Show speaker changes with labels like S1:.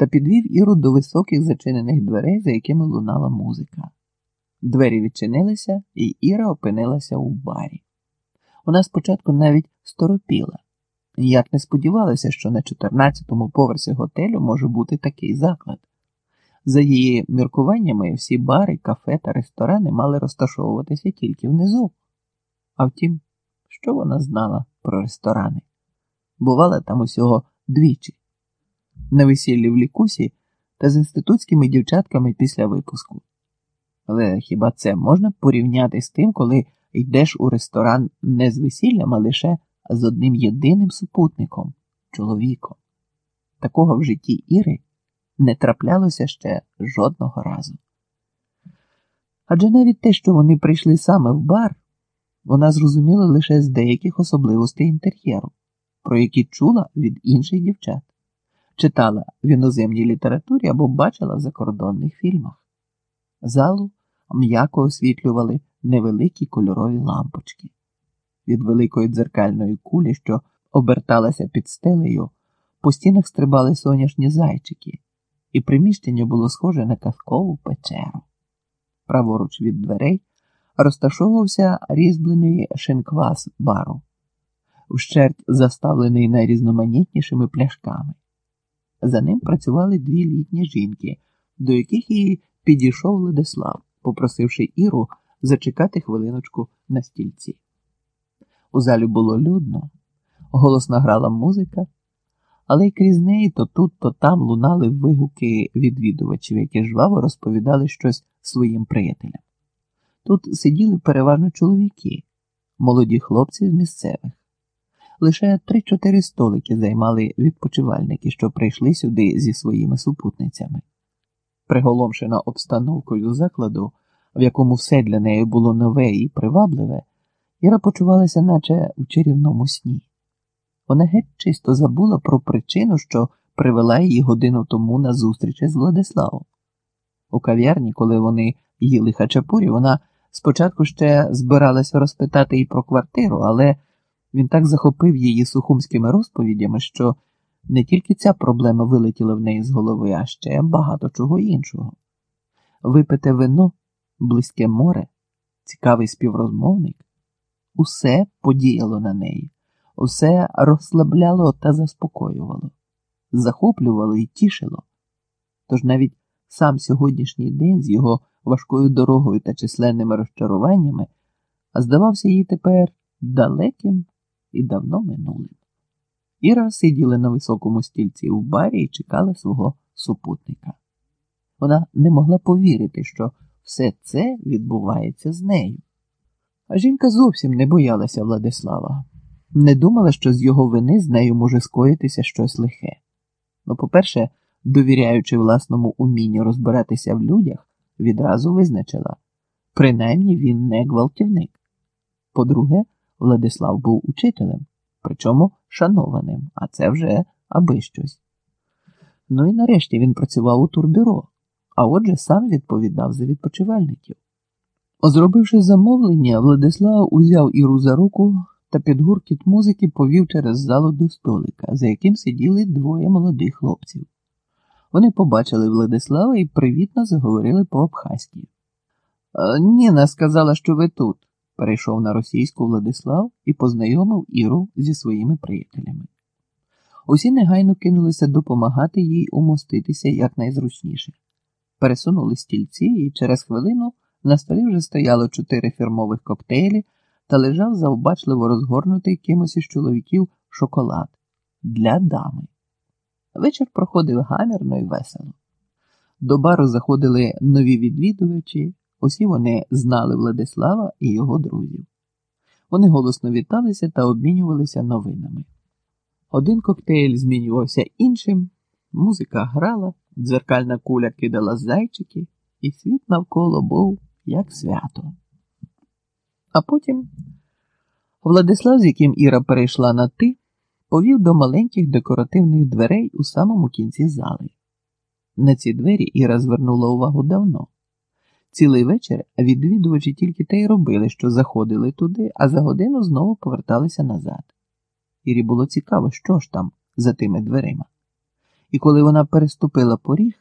S1: та підвів Іру до високих зачинених дверей, за якими лунала музика. Двері відчинилися, і Іра опинилася у барі. Вона спочатку навіть сторопіла, ніяк не сподівалася, що на 14-му поверсі готелю може бути такий заклад. За її міркуваннями, всі бари, кафе та ресторани мали розташовуватися тільки внизу. А втім, що вона знала про ресторани? Бувала там усього двічі на весіллі в лікусі та з інститутськими дівчатками після випуску. Але хіба це можна порівняти з тим, коли йдеш у ресторан не з весіллям, а лише з одним єдиним супутником чоловіком? Такого в житті Іри не траплялося ще жодного разу. Адже навіть те, що вони прийшли саме в бар, вона зрозуміла лише з деяких особливостей інтер'єру, про які чула від інших дівчат, читала в іноземній літературі або бачила в закордонних фільмах. Залу м'яко освітлювали невеликі кольорові лампочки. Від великої дзеркальної кулі, що оберталася під стелею, по стінах стрибали соняшні зайчики, і приміщення було схоже на казкову печеру. Праворуч від дверей розташовувався різьблений шинквас бару, вщерть заставлений найрізноманітнішими пляшками. За ним працювали дві літні жінки, до яких і підійшов Ледислав, попросивши Іру зачекати хвилиночку на стільці. У залі було людно, голосно грала музика, але й крізь неї то тут, то там лунали вигуки відвідувачів, які жваво розповідали щось своїм приятелям. Тут сиділи переважно чоловіки, молоді хлопці з місцевих. Лише три-чотири столики займали відпочивальники, що прийшли сюди зі своїми супутницями. Приголомшена обстановкою закладу, в якому все для неї було нове і привабливе, Іра почувалася, наче у чарівному сні. Вона геть чисто забула про причину, що привела її годину тому на зустріч з Владиславом. У кав'ярні, коли вони їли хачапурі, вона спочатку ще збиралася розпитати і про квартиру, але він так захопив її сухумськими розповідями, що не тільки ця проблема вилетіла в неї з голови, а ще багато чого іншого. Випите вино, близьке море, цікавий співрозмовник, усе подіяло на неї, усе розслабляло та заспокоювало, захоплювало і тішило. Тож навіть сам сьогоднішній день з його важкою дорогою та численними розчаруваннями здавався їй тепер далеким і давно минулим. Іра сиділа на високому стільці у барі і чекала свого супутника. Вона не могла повірити, що все це відбувається з нею. А жінка зовсім не боялася Владислава, не думала, що з його вини з нею може скоїтися щось лихе. Ну, по-перше, довіряючи власному умінню розбиратися в людях, відразу визначила принаймні він не гвалтівник. По-друге, Владислав був учителем, причому шанованим, а це вже аби щось. Ну і нарешті він працював у турбюро, а отже сам відповідав за відпочивальників. Зробивши замовлення, Владислав узяв Іру за руку та під гуркіт музики повів через залу до столика, за яким сиділи двоє молодих хлопців. Вони побачили Владислава і привітно заговорили по абхазьки. Ніна сказала, що ви тут, перейшов на російську Владислав і познайомив Іру зі своїми приятелями. Усі негайно кинулися допомагати їй умоститися якнайзручніше. Пересунули стільці, і через хвилину на столі вже стояло чотири фірмових коктейлі та лежав завбачливо розгорнутий кимось із чоловіків шоколад для дами. Вечір проходив гамірно і весело. До бару заходили нові відвідувачі, усі вони знали Владислава і його друзів. Вони голосно віталися та обмінювалися новинами. Один коктейль змінювався іншим, музика грала, дзеркальна куля кидала зайчики, і світ навколо був як свято. А потім Владислав, з яким Іра перейшла на ти, повів до маленьких декоративних дверей у самому кінці зали. На ці двері Іра звернула увагу давно. Цілий вечір відвідувачі тільки те й робили, що заходили туди, а за годину знову поверталися назад. Ірі було цікаво, що ж там за тими дверима. і коли вона переступила поріг,